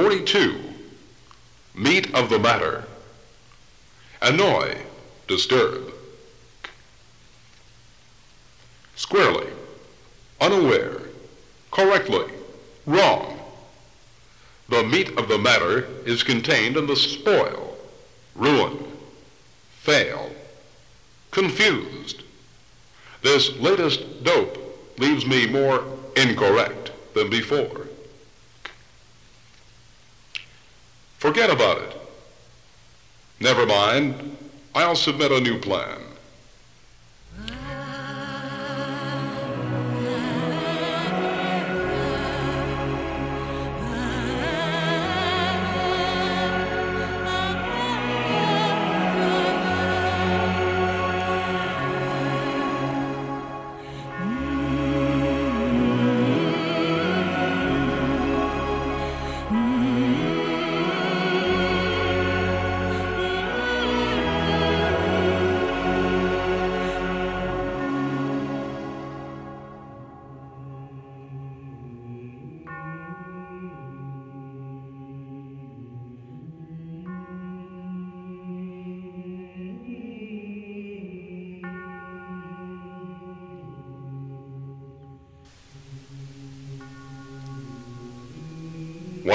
342. Meat of the matter. Annoy, disturb. Squarely, unaware, correctly, wrong. The meat of the matter is contained in the spoil, ruin, fail, confused. This latest dope leaves me more incorrect than before. Forget about it. Never mind. I'll submit a new plan.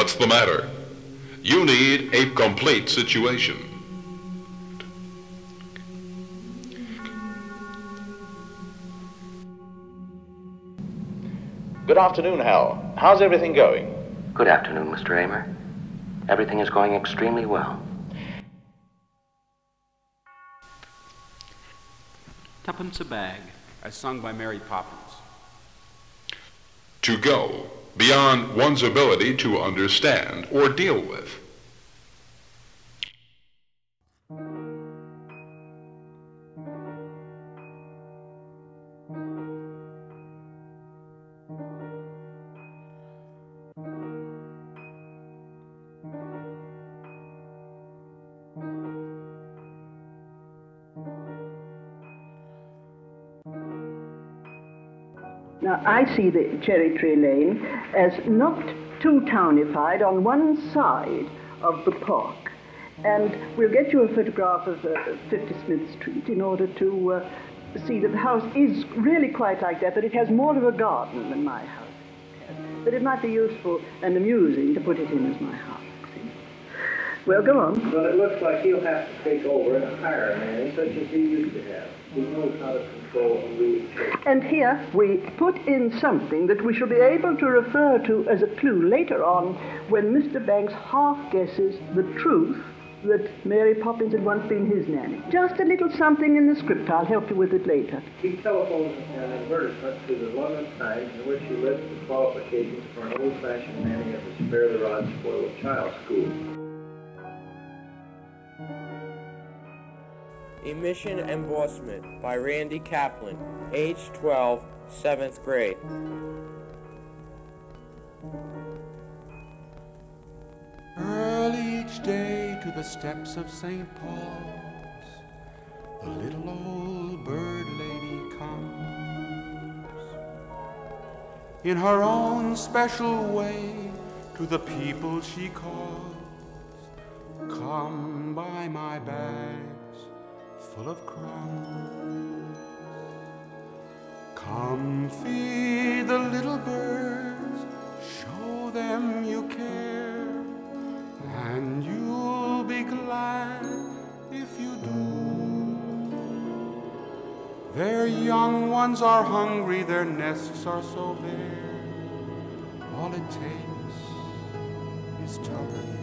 What's the matter? You need a complete situation. Good afternoon, Hal. How's everything going? Good afternoon, Mr. Amer. Everything is going extremely well. Tuppence a bag, as sung by Mary Poppins. To go beyond one's ability to understand or deal with. I see the Cherry Tree Lane as not too townified on one side of the park. And we'll get you a photograph of uh, 50 Smith Street in order to uh, see that the house is really quite like that, but it has more of a garden than my house. But it might be useful and amusing to put it in as my house. Well, go on. Well, it looks like he'll have to take over and hire a man such as he used to have, who knows how to control a church. And here we put in something that we shall be able to refer to as a clue later on when Mr. Banks half guesses the truth that Mary Poppins had once been his nanny. Just a little something in the script. I'll help you with it later. He telephoned an advertisement to the London Times in which he lists the qualifications for an old-fashioned nanny at the Spare the Rod Spoil a Child school. Emission Embossment by Randy Kaplan, age 12, 7th grade. Early each day to the steps of St. Paul's, the little old bird lady comes. In her own special way to the people she calls, come by my bags full of crumbs. Come feed the little birds, show them you care, and you'll be glad if you do. Their young ones are hungry, their nests are so bare. All it takes is tuppence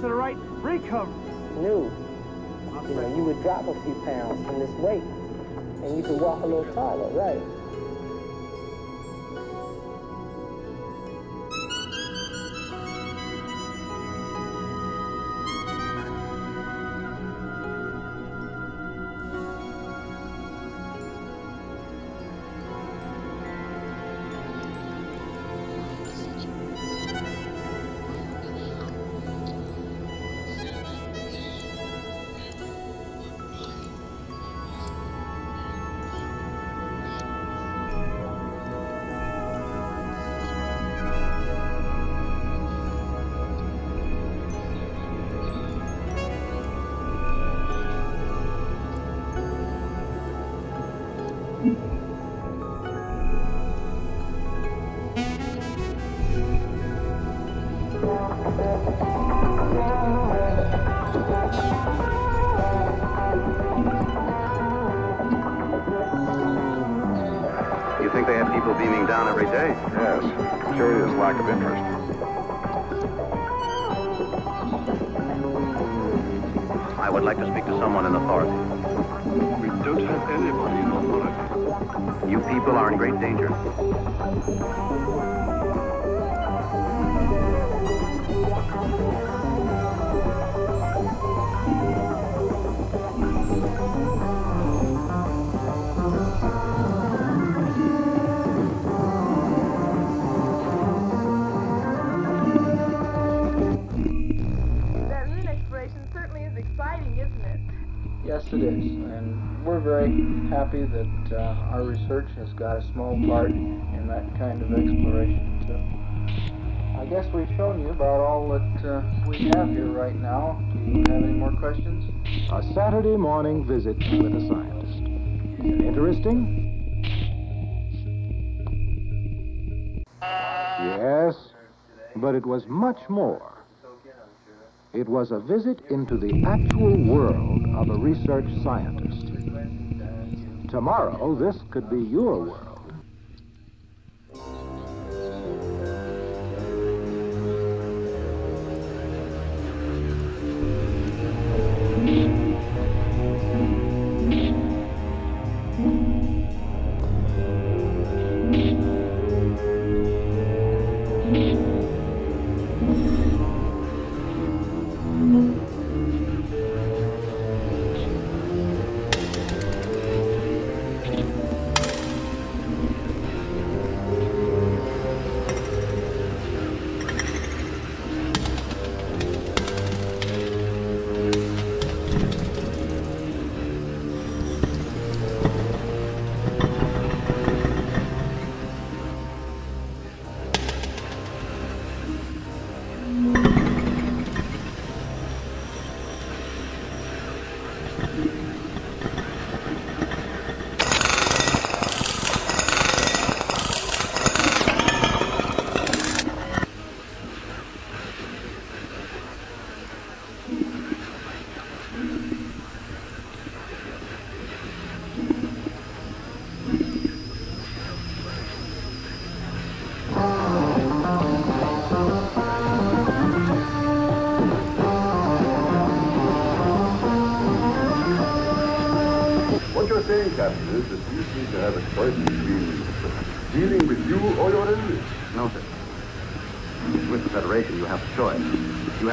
to the right, recover. New. you know, you would drop a few pounds from this weight, and you could walk a little taller, right? Happy that uh, our research has got a small part in that kind of exploration too. I guess we've shown you about all that uh, we have here right now. Do you have any more questions? A Saturday morning visit with a scientist. Interesting? Yes, but it was much more. It was a visit into the actual world of a research scientist. Tomorrow, this could be your world.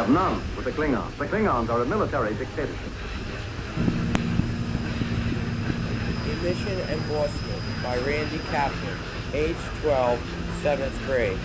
Have none with the Klingons. The Klingons are a military dictatorship. Emission Endorsement by Randy Kaplan, age 12, 7th grade.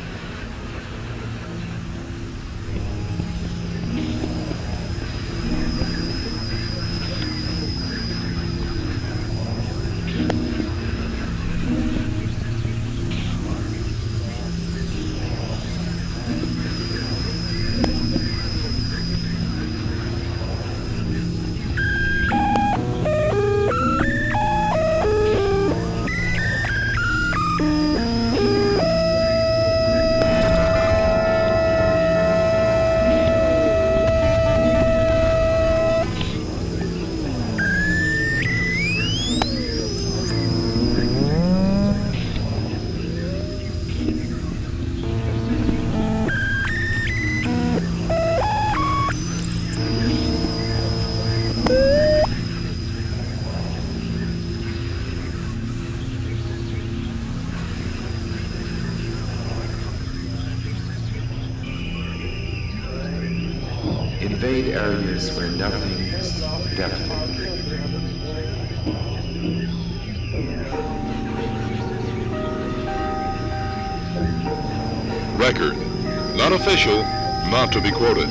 Be quoted.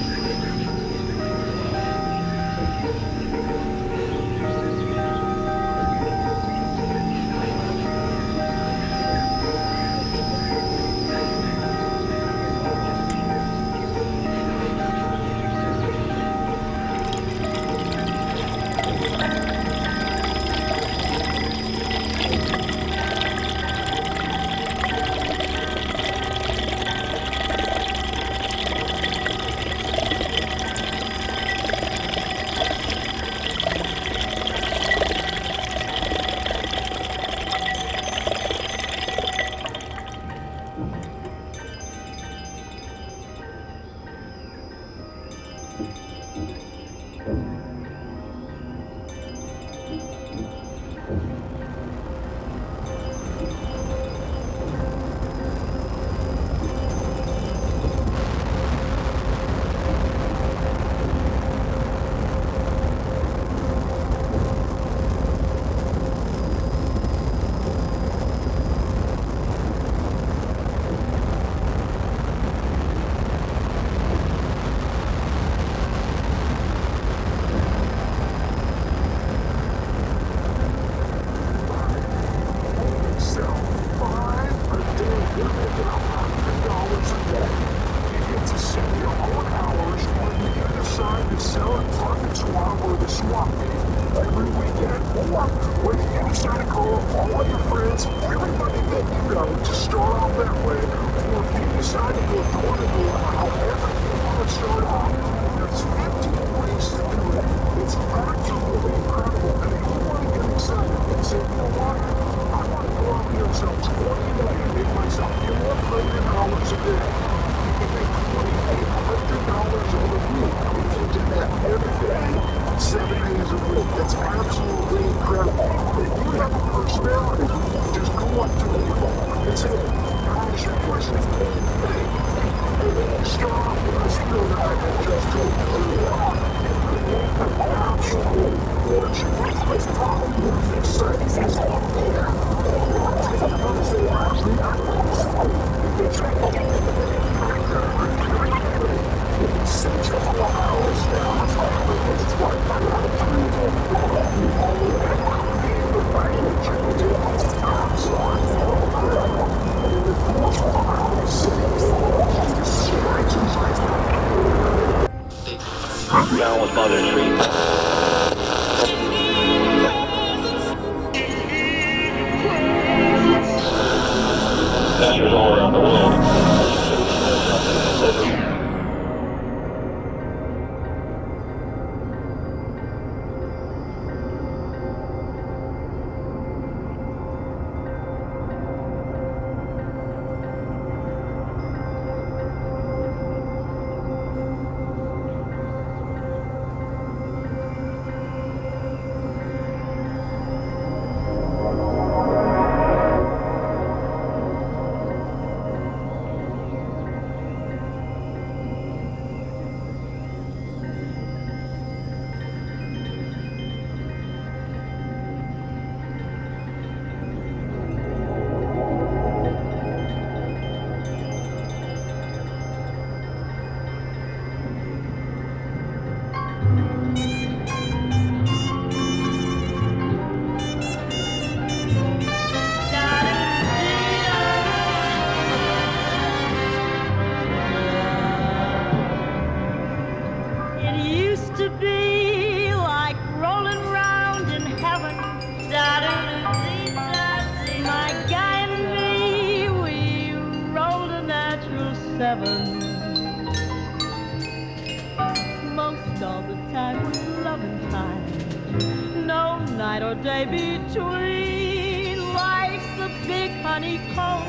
sunny cold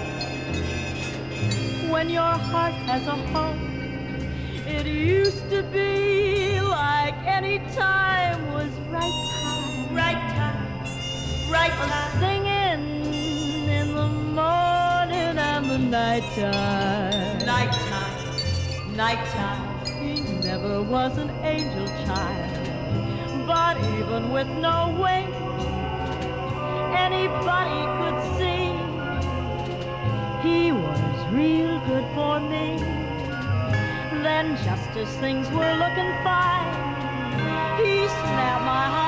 when your heart has a home. It used to be like any time was right time, right time, right time. Singing in the morning and the nighttime, nighttime, nighttime. He never was an angel child, but even with no wings, anybody could see. He was real good for me. Then just as things were looking fine, he snapped my heart.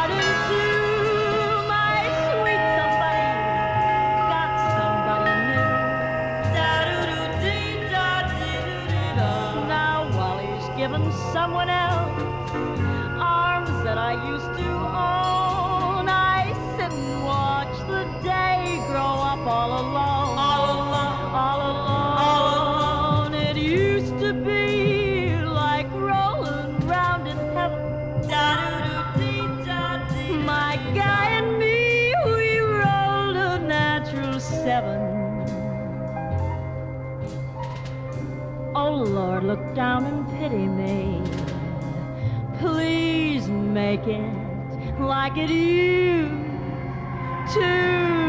make it like it used to.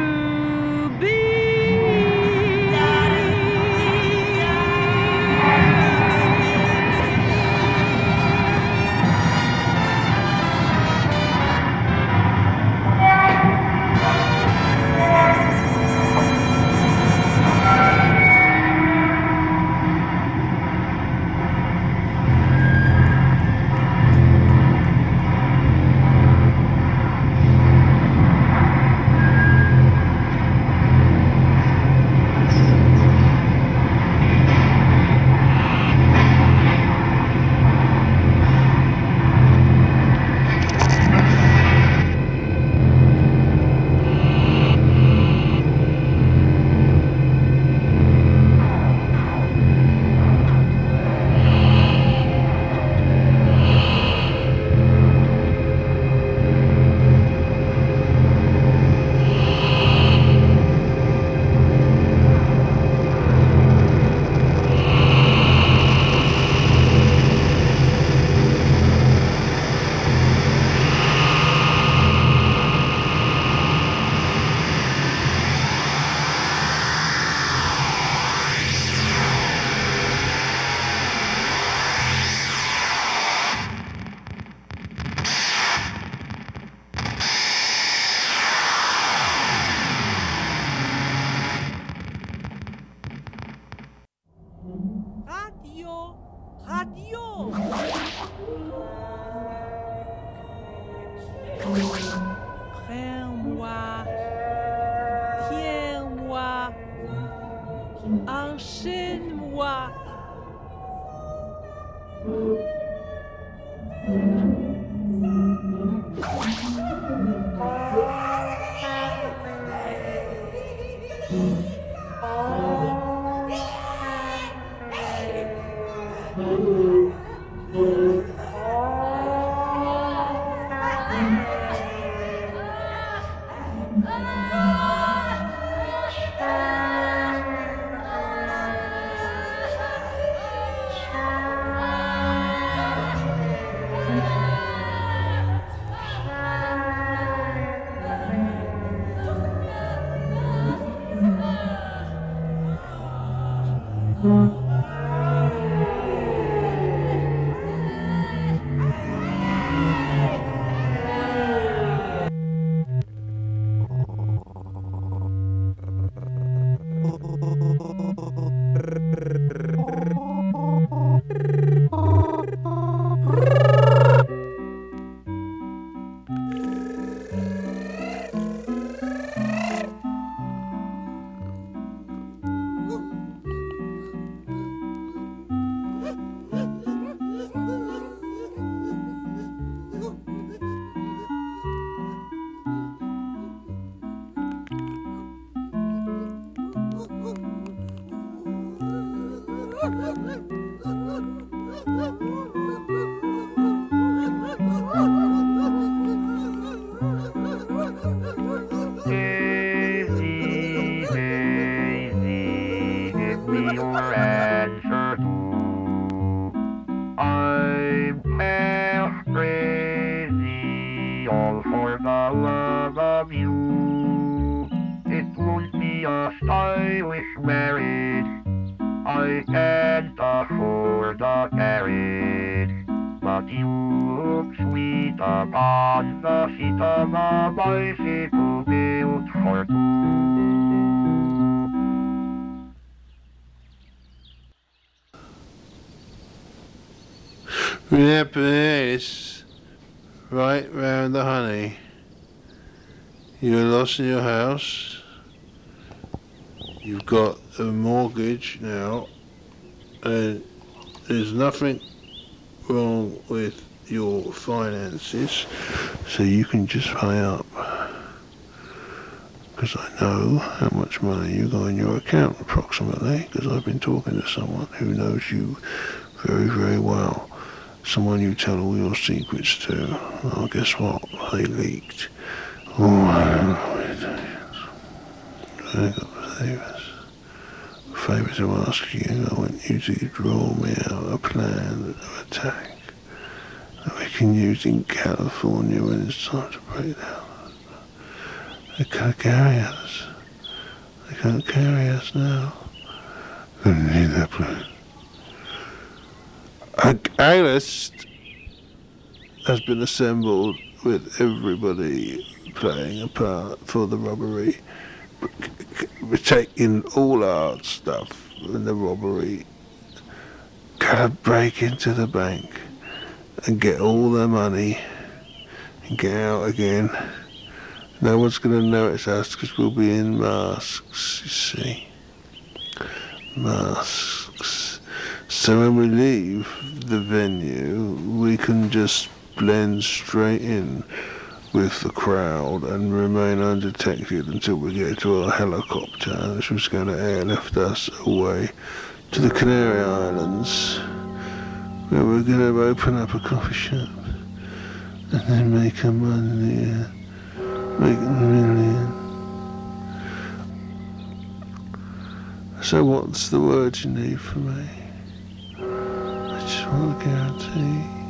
You're in your house. You've got a mortgage now, and there's nothing wrong with your finances, so you can just pay up. Because I know how much money you got in your account approximately, because I've been talking to someone who knows you very, very well. Someone you tell all your secrets to. Well, guess what? They leaked. Oh, I don't know what it is. I got favors. A favour to ask you. I want you to draw me out a plan of attack that we can use in California when it's time to break down. They can't carry us. They can't carry us now. Gonna need that plan. A a list has been assembled with everybody playing a part for the robbery. We're taking all our stuff in the robbery. Gotta break into the bank and get all the money and get out again. No one's gonna notice us because we'll be in masks, you see. Masks. So when we leave the venue, we can just blend straight in with the crowd and remain undetected until we get to our helicopter, which was going to airlift us away to the Canary Islands, where we're going to open up a coffee shop and then make a million, uh, make a million. So what's the word you need from me? I just want a guarantee.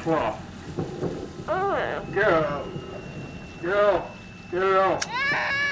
claw. Oh, girl. Girl. Girl. Ah!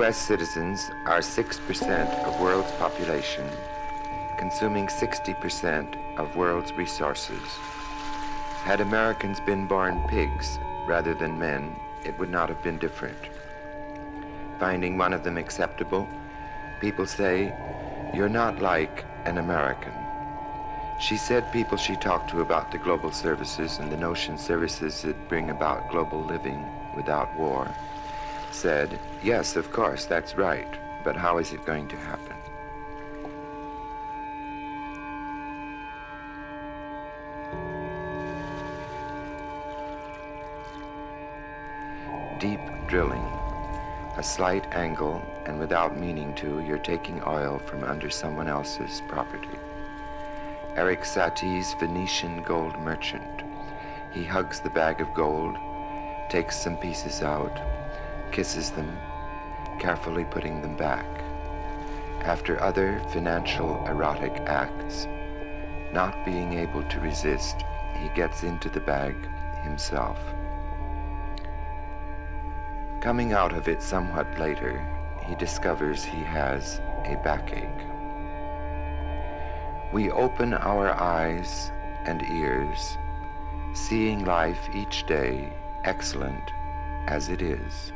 U.S. citizens are 6% of world's population, consuming 60% of world's resources. Had Americans been born pigs rather than men, it would not have been different. Finding one of them acceptable, people say, You're not like an American. She said people she talked to about the global services and the notion services that bring about global living without war said, Yes, of course, that's right, but how is it going to happen? Deep drilling, a slight angle, and without meaning to, you're taking oil from under someone else's property. Erik Satie's Venetian gold merchant. He hugs the bag of gold, takes some pieces out, kisses them, carefully putting them back. After other financial erotic acts, not being able to resist, he gets into the bag himself. Coming out of it somewhat later, he discovers he has a backache. We open our eyes and ears, seeing life each day excellent as it is.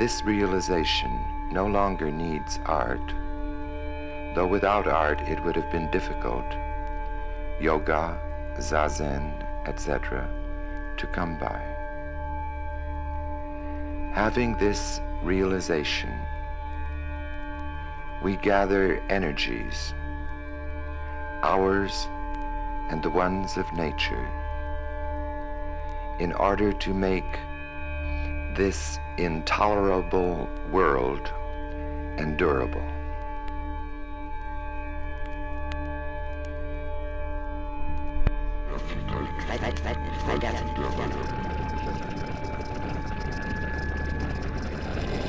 This realization no longer needs art, though without art it would have been difficult, yoga, zazen, etc., to come by. Having this realization, we gather energies, ours and the ones of nature, in order to make this intolerable world endurable.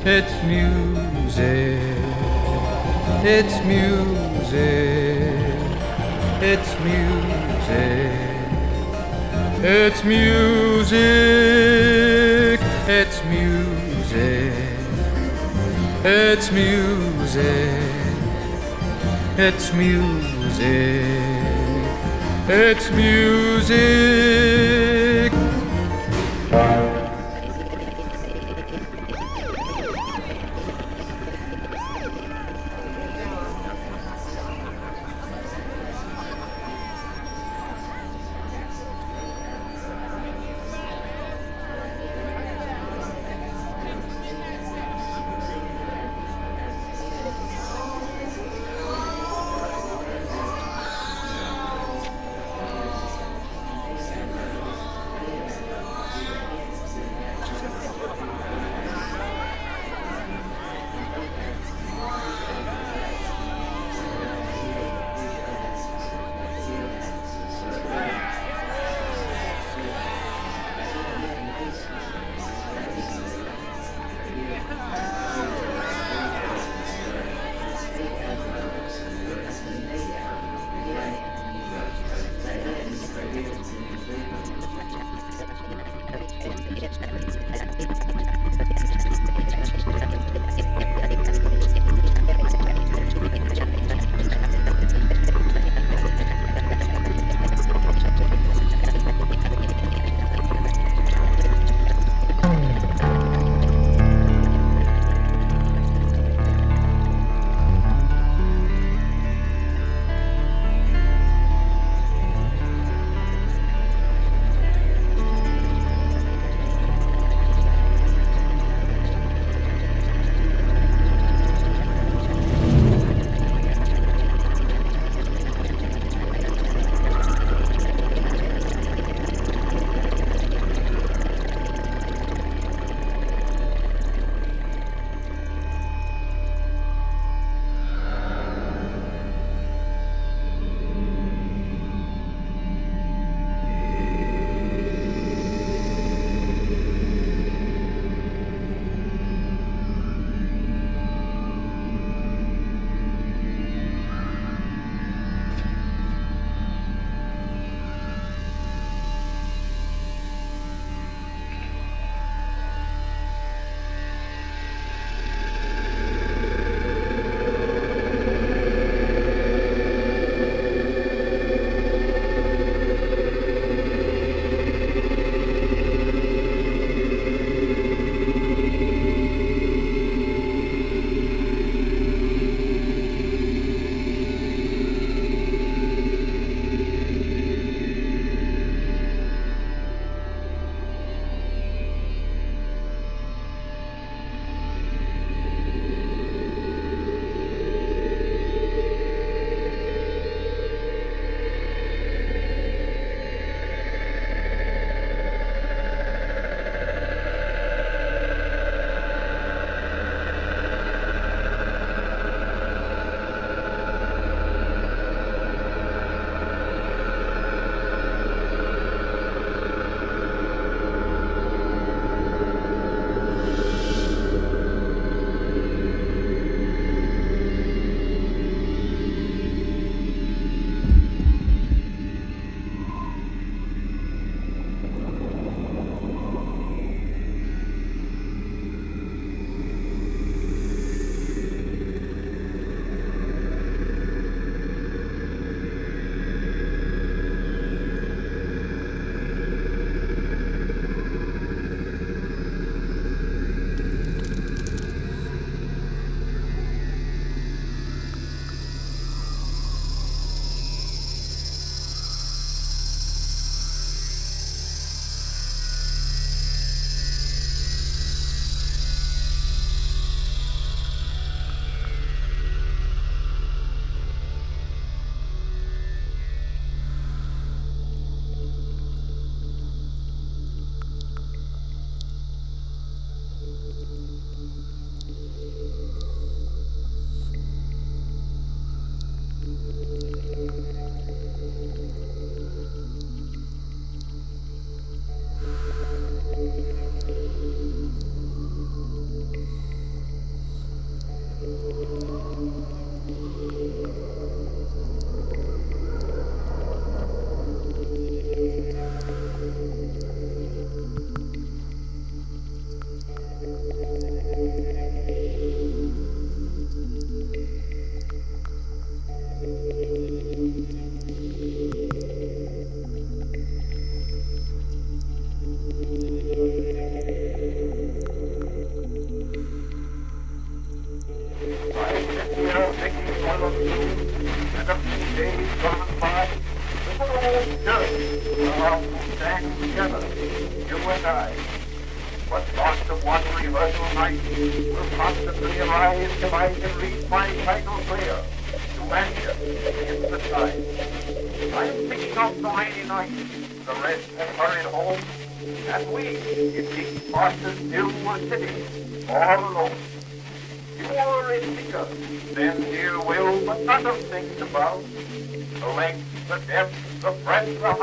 It's music. It's music. It's music. It's music. It's music. It's music. It's music. It's music.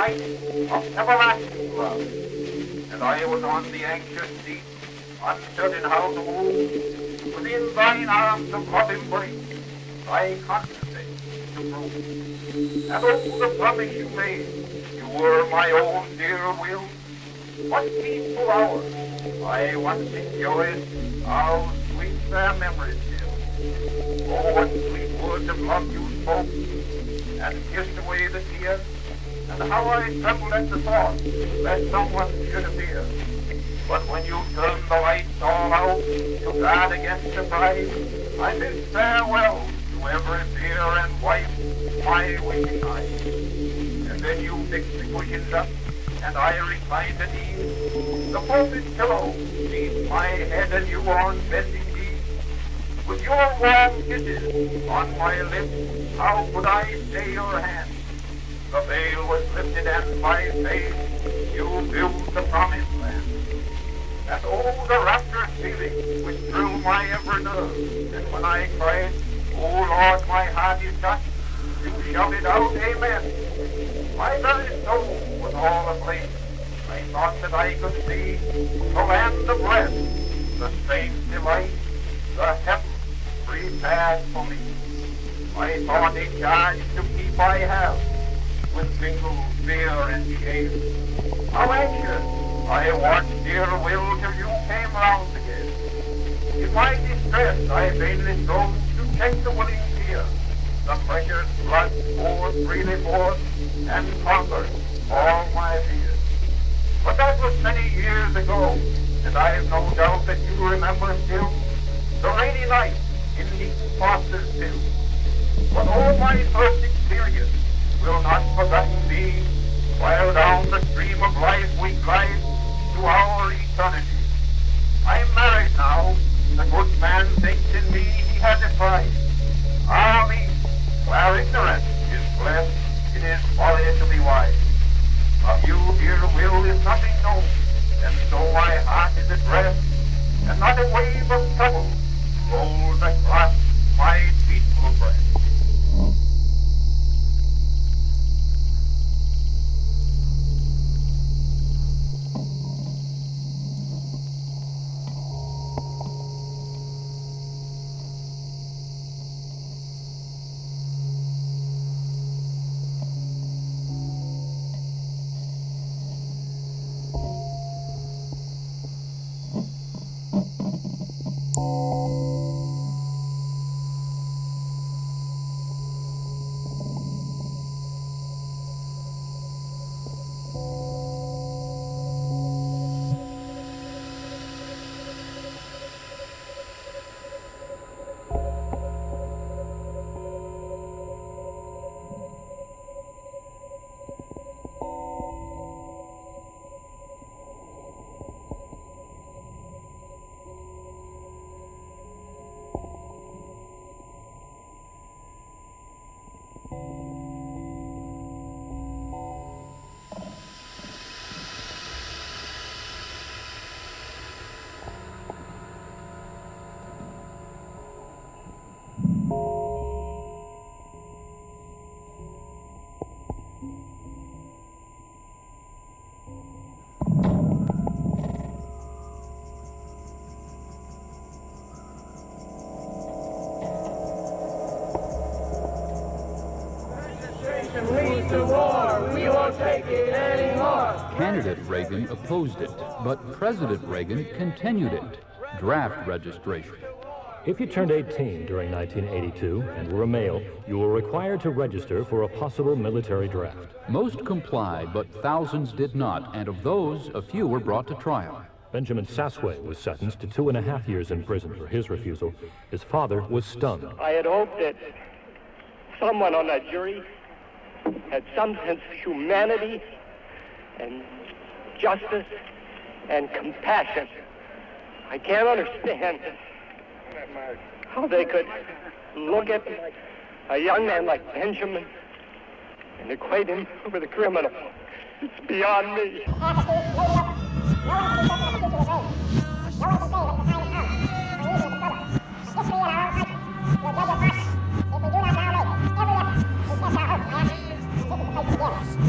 Of everlasting love. And I was on the anxious seat, uncertain how to move. Within thine arms of love embrace, I contemplate to prove. And oh, the promise you made, you were my own dear Will. What peaceful hours I once enjoyed, how sweet their memories still. Oh, what sweet words of love you spoke, and kissed away the tears, how I trembled at the thought that someone should appear. But when you turned the lights all out oh, to guard against surprise, I bid farewell to every dear and wife, my waiting eyes. And then you fixed the cushions up, and I reclined at ease. The folded pillow beneath my head, and you on bending knees. With your warm kisses on my lips, how could I stay your hand? The veil was lifted, and by faith you built the promised land. And oh, the rapturous feeling which thrilled my every nerve. And when I cried, Oh Lord, my heart is touched, you shouted out, Amen. My very soul was all aflame. I thought that I could see the land of rest, the strange delight, the heaven prepared for me. I thought a charge to keep I have, with mingled fear and shame. How anxious I watched dear Will till you came round again. In my distress I vainly strove to check the willing tear. The precious blood poured freely forth and conquered all my fears. But that was many years ago, and I have no doubt that you remember still the rainy night in East Foster's Hill. But all my first experience will not forgotten be, while down the stream of life we glide to our eternity. I am married now. The good man thinks in me he has a prize. Ah me, where ignorance is blessed, it is folly to be wise. Of you, dear Will, is nothing known, and so my heart is at rest, and not a wave of trouble rolls across my peaceful breast. Candidate Reagan opposed it, but President Reagan continued it. Draft registration. If you turned 18 during 1982 and were a male, you were required to register for a possible military draft. Most complied, but thousands did not, and of those, a few were brought to trial. Benjamin Sasway was sentenced to two and a half years in prison for his refusal. His father was stunned. I had hoped that someone on that jury had some sense of humanity and justice and compassion. I can't understand how they could look at a young man like Benjamin and equate him with a criminal. It's beyond me.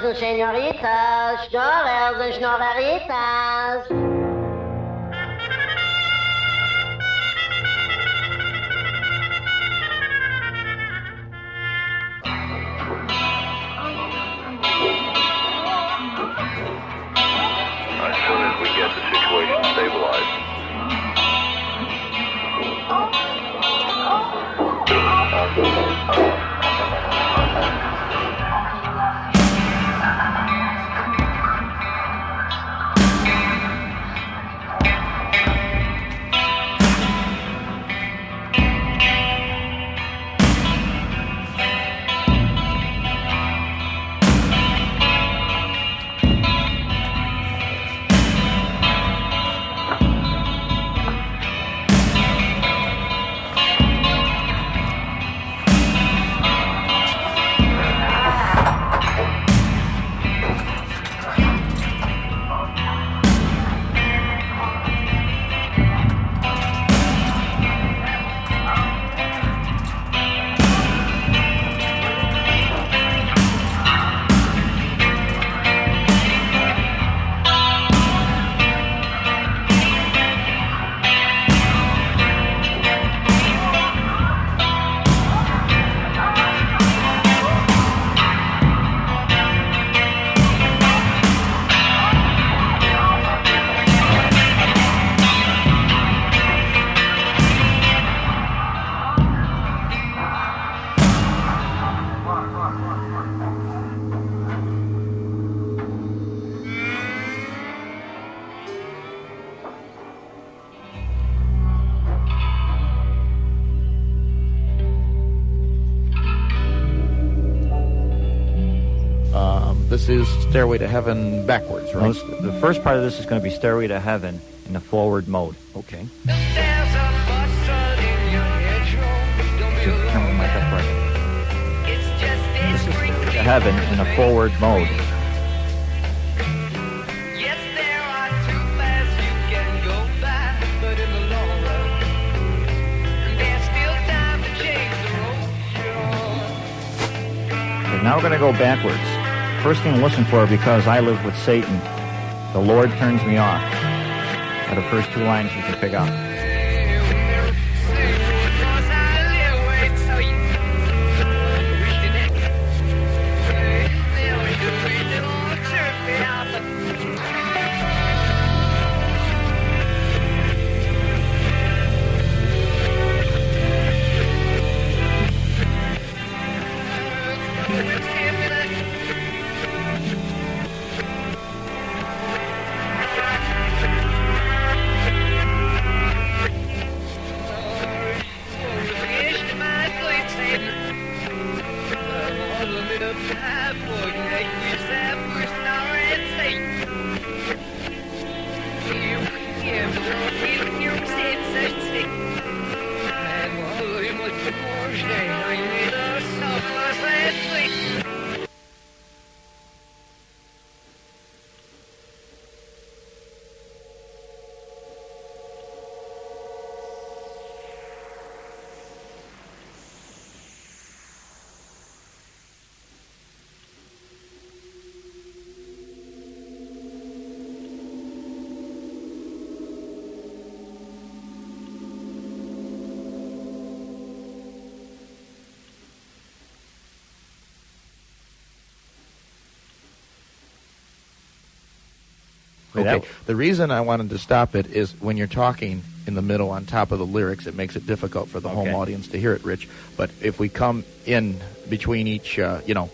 Senors and senoritas, schnorrels and schnorreritas. As soon as we get the situation stabilized. Um, Stairway to Heaven backwards, right? Most, the first part of this is going to be Stairway to Heaven in the forward mode. Okay. Turn the mic up right. This is Stairway to Heaven in a forward mode. Okay, now we're going to go backwards. First thing to listen for, because I live with Satan, the Lord turns me off. Are the first two lines you can pick up. Okay. that- The reason I wanted to stop it is when you're talking in the middle on top of the lyrics, it makes it difficult for the home audience to hear it, Rich. But if we come in between each, uh, you know,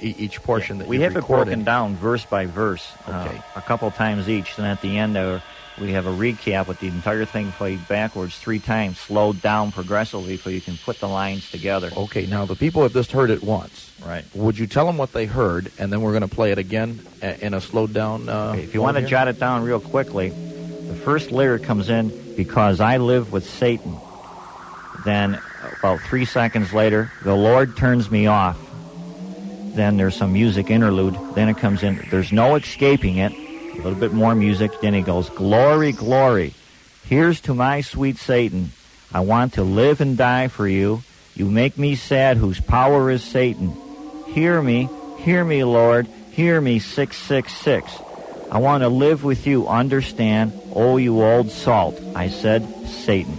each portion that we have it recorded, broken down verse by verse, uh, Okay. a couple times each. And at the end, uh, we have a recap with the entire thing played backwards three times, slowed down progressively, so you can put the lines together. Okay, now the people have just heard it once. Right. Would you tell them what they heard, and then we're going to play it again in a slowed down? Uh, If you want to jot it down real quickly, the first lyric comes in because I live with Satan. Then, about three seconds later, the Lord turns me off. Then there's some music interlude. Then it comes in. There's no escaping it. A little bit more music. Then he goes, Glory, glory. Here's to my sweet Satan. I want to live and die for you. You make me sad, whose power is Satan. Hear me, hear me, Lord. Hear me, 666. I want to live with you, understand? Oh, you old salt. I said, Satan.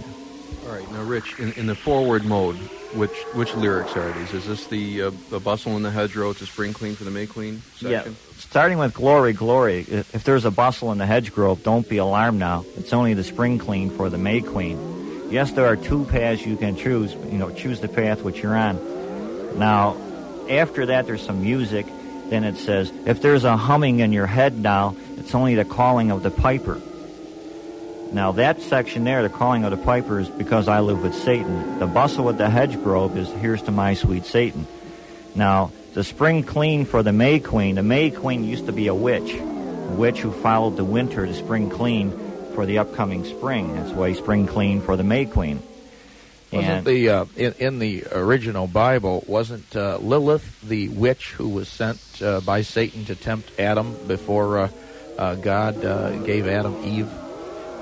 All right, now, Rich, in, in the forward mode, which which lyrics are these? Is this the uh, the bustle in the hedgerow? It's a spring clean for the May Queen section. Yeah, starting with glory, glory. If there's a bustle in the hedge grove, don't be alarmed now. It's only the spring clean for the May Queen. Yes, there are two paths you can choose. You know, choose the path which you're on. Now, after that, there's some music. Then it says, if there's a humming in your head now, it's only the calling of the piper. Now, that section there, the calling of the piper, is because I live with Satan. The bustle with the hedge grove is here's to my sweet Satan. Now, the spring clean for the May Queen, the May Queen used to be a witch, a witch who followed the winter to spring clean for the upcoming spring. That's why spring clean for the May Queen. Wasn't the uh, in, in the original Bible wasn't uh, Lilith the witch who was sent uh, by Satan to tempt Adam before uh, uh, God uh, gave Adam Eve?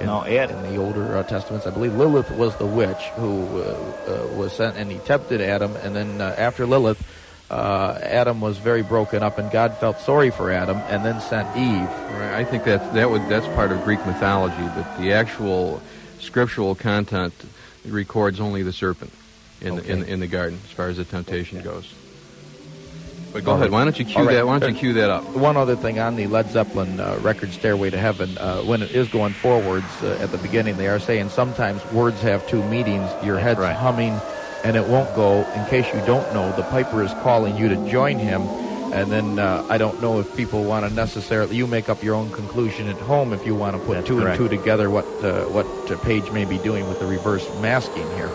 In, No, Ed- in the older uh, testaments, I believe Lilith was the witch who uh, uh, was sent, and he tempted Adam. And then uh, after Lilith, uh, Adam was very broken up, and God felt sorry for Adam, and then sent Eve. Right. I think that that would that's part of Greek mythology. That the actual scriptural content records only the serpent in the, in, in the garden as far as the temptation goes. But go All ahead. right. Why don't you cue right. that? Why don't you cue that up? One other thing on the Led Zeppelin uh, record "Stairway to Heaven," uh, when it is going forwards uh, at the beginning, they are saying sometimes words have two meanings. Your head's humming, and it won't go. In case you don't know, the piper is calling you to join him. And then uh, I don't know if people want to necessarily. You make up your own conclusion at home if you want to put two correct. and two together. What uh, what Page may be doing with the reverse masking here.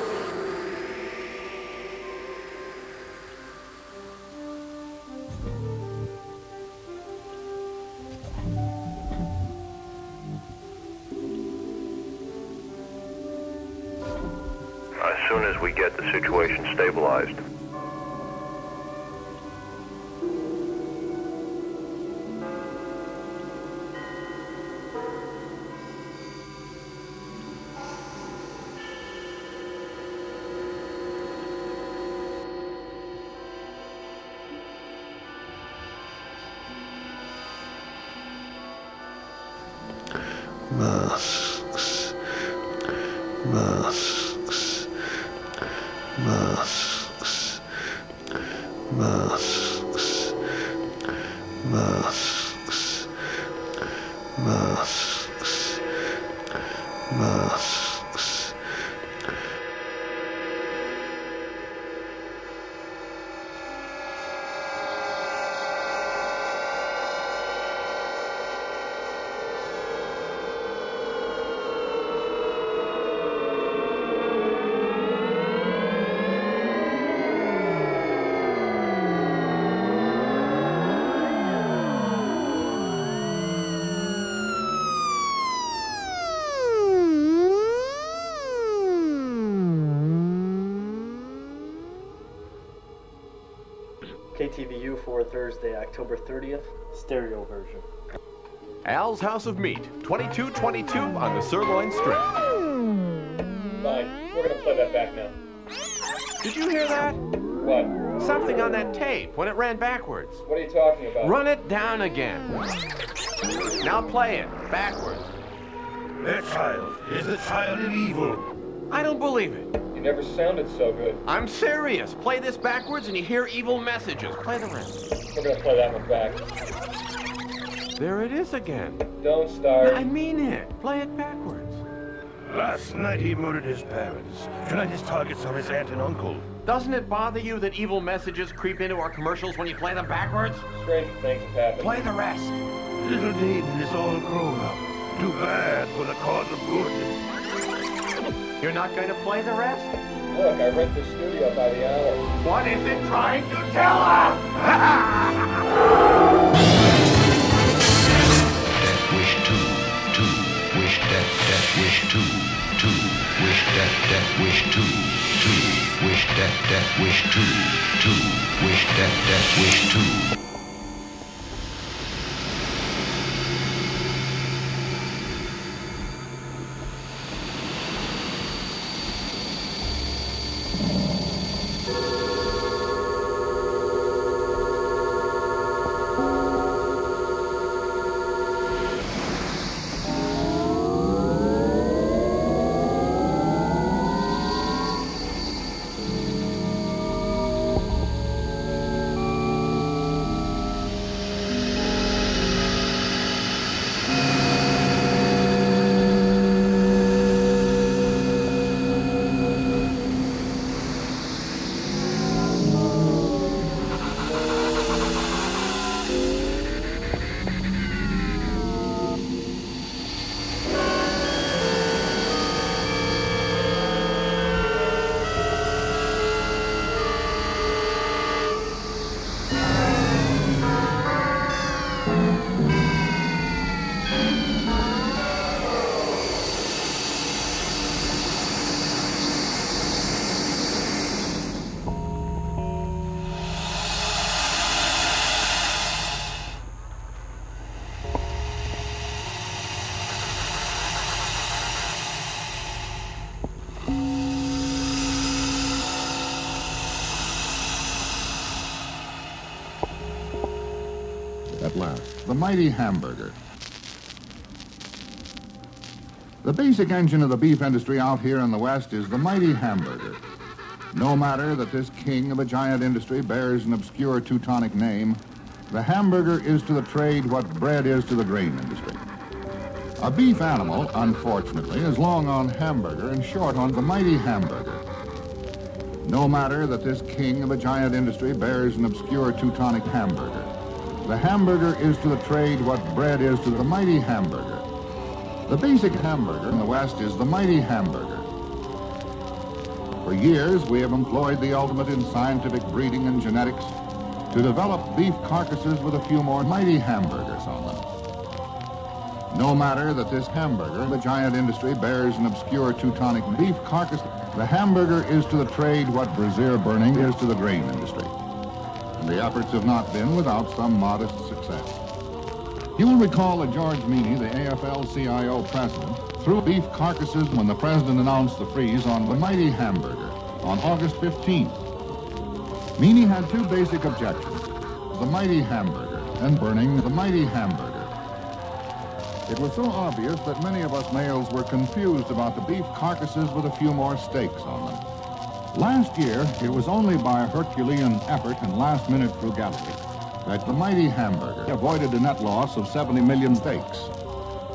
KTVU for Thursday, October 30th, stereo version. Al's House of Meat, 2222 on the sirloin strip. Fine, we're gonna play that back now. Did you hear that? What? Something on that tape when it ran backwards. What are you talking about? Run it down again. Now play it backwards. That child is the child of evil. I don't believe it. You never sounded so good. I'm serious. Play this backwards and you hear evil messages. Play the rest. We're gonna play that one back. There it is again. Don't start. I mean it. Play it backwards. Last night he murdered his parents. Tonight his targets are his aunt and uncle. Doesn't it bother you that evil messages creep into our commercials when you play them backwards? Strange things have happened. Play the rest. Little Damien is all grown up. Too bad for the cause of good. You're not going to play the rest? Look, I rent the studio by the hour. What is it trying to tell us? Death wish two, two, wish death, death wish two, two, wish death, death wish two, two, wish death, death wish two, two, wish death, death wish two. The mighty hamburger. The basic engine of the beef industry out here in the West is the mighty hamburger. No matter that this king of a giant industry bears an obscure Teutonic name, the hamburger is to the trade what bread is to the grain industry. A beef animal, unfortunately, is long on hamburger and short on the mighty hamburger. No matter that this king of a giant industry bears an obscure Teutonic hamburger. The hamburger is to the trade what bread is to the mighty hamburger. The basic hamburger in the West is the mighty hamburger. For years, we have employed the ultimate in scientific breeding and genetics to develop beef carcasses with a few more mighty hamburgers on them. No matter that this hamburger, the giant industry, bears an obscure Teutonic beef carcass, the hamburger is to the trade what brazier burning is to the grain industry. And the efforts have not been without some modest success. You will recall that George Meany, the AFL-CIO president, threw beef carcasses when the president announced the freeze on the mighty hamburger on August 15th. Meany had two basic objections, the mighty hamburger and burning the mighty hamburger. It was so obvious that many of us males were confused about the beef carcasses with a few more steaks on them. Last year, it was only by Herculean effort and last-minute frugality that the mighty hamburger avoided a net loss of 70 million steaks.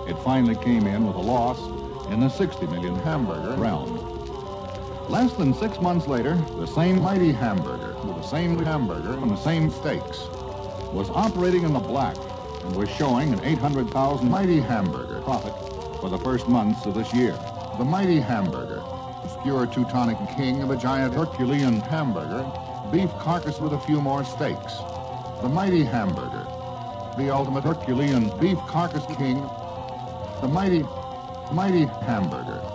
It finally came in with a loss in the 60 million hamburger realm. Less than six months later, the same mighty hamburger, with the same hamburger and the same steaks, was operating in the black and was showing an 800,000 mighty hamburger profit for the first months of this year. The mighty hamburger, obscure Teutonic king of a giant Herculean hamburger, beef carcass with a few more steaks. The mighty hamburger, the ultimate Herculean beef carcass king, the mighty, mighty hamburger.